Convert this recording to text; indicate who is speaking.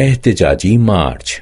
Speaker 1: احتجاجی مارچ۔